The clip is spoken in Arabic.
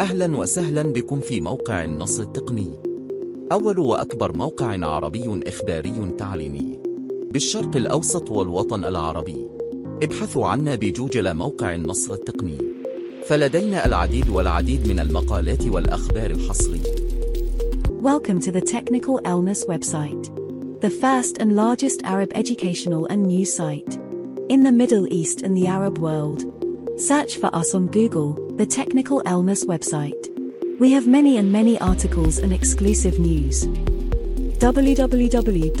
أهلا وسهلا بكم في موقع النصر التقني. أول وأكبر موقع عربي إخباري تعليمي. بالشرق الأوسط والوطن العربي. ابحثوا عنا بجوجل موقع النصر التقني. فلدينا العديد والعديد من المقالات والأخبار الحصرية Welcome to the Technical Elness website, the first and largest Arab educational and news site. In the Middle East and the Arab world. Search for us on Google, the Technical Elness website. We have many and many articles and exclusive news. www.nosa.app